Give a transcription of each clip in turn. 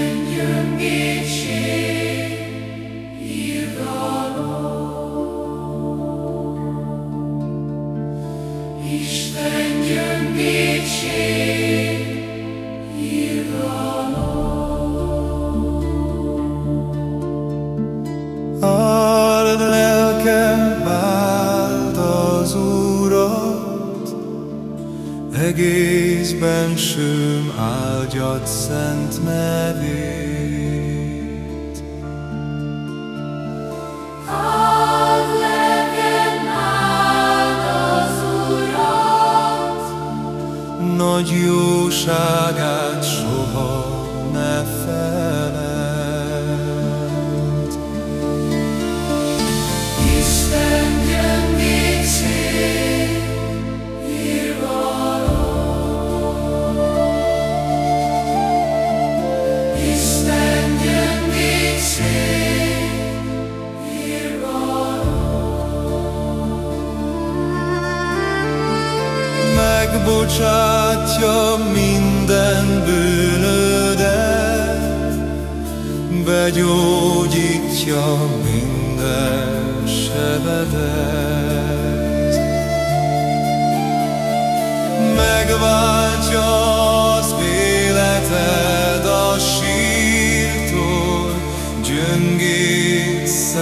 Könyörüljön békség, irgalom. Isten jön békség, irgalom. Áld lelkem, váld az Urat, egész kézben sőm áldjad szent nevét. Áld lelken, áld az Urat, nagy jóságát soha ne fel. Megbocsátja minden bűnödet, begyógyítja minden sebedet.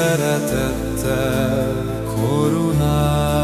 szeretettel koronál.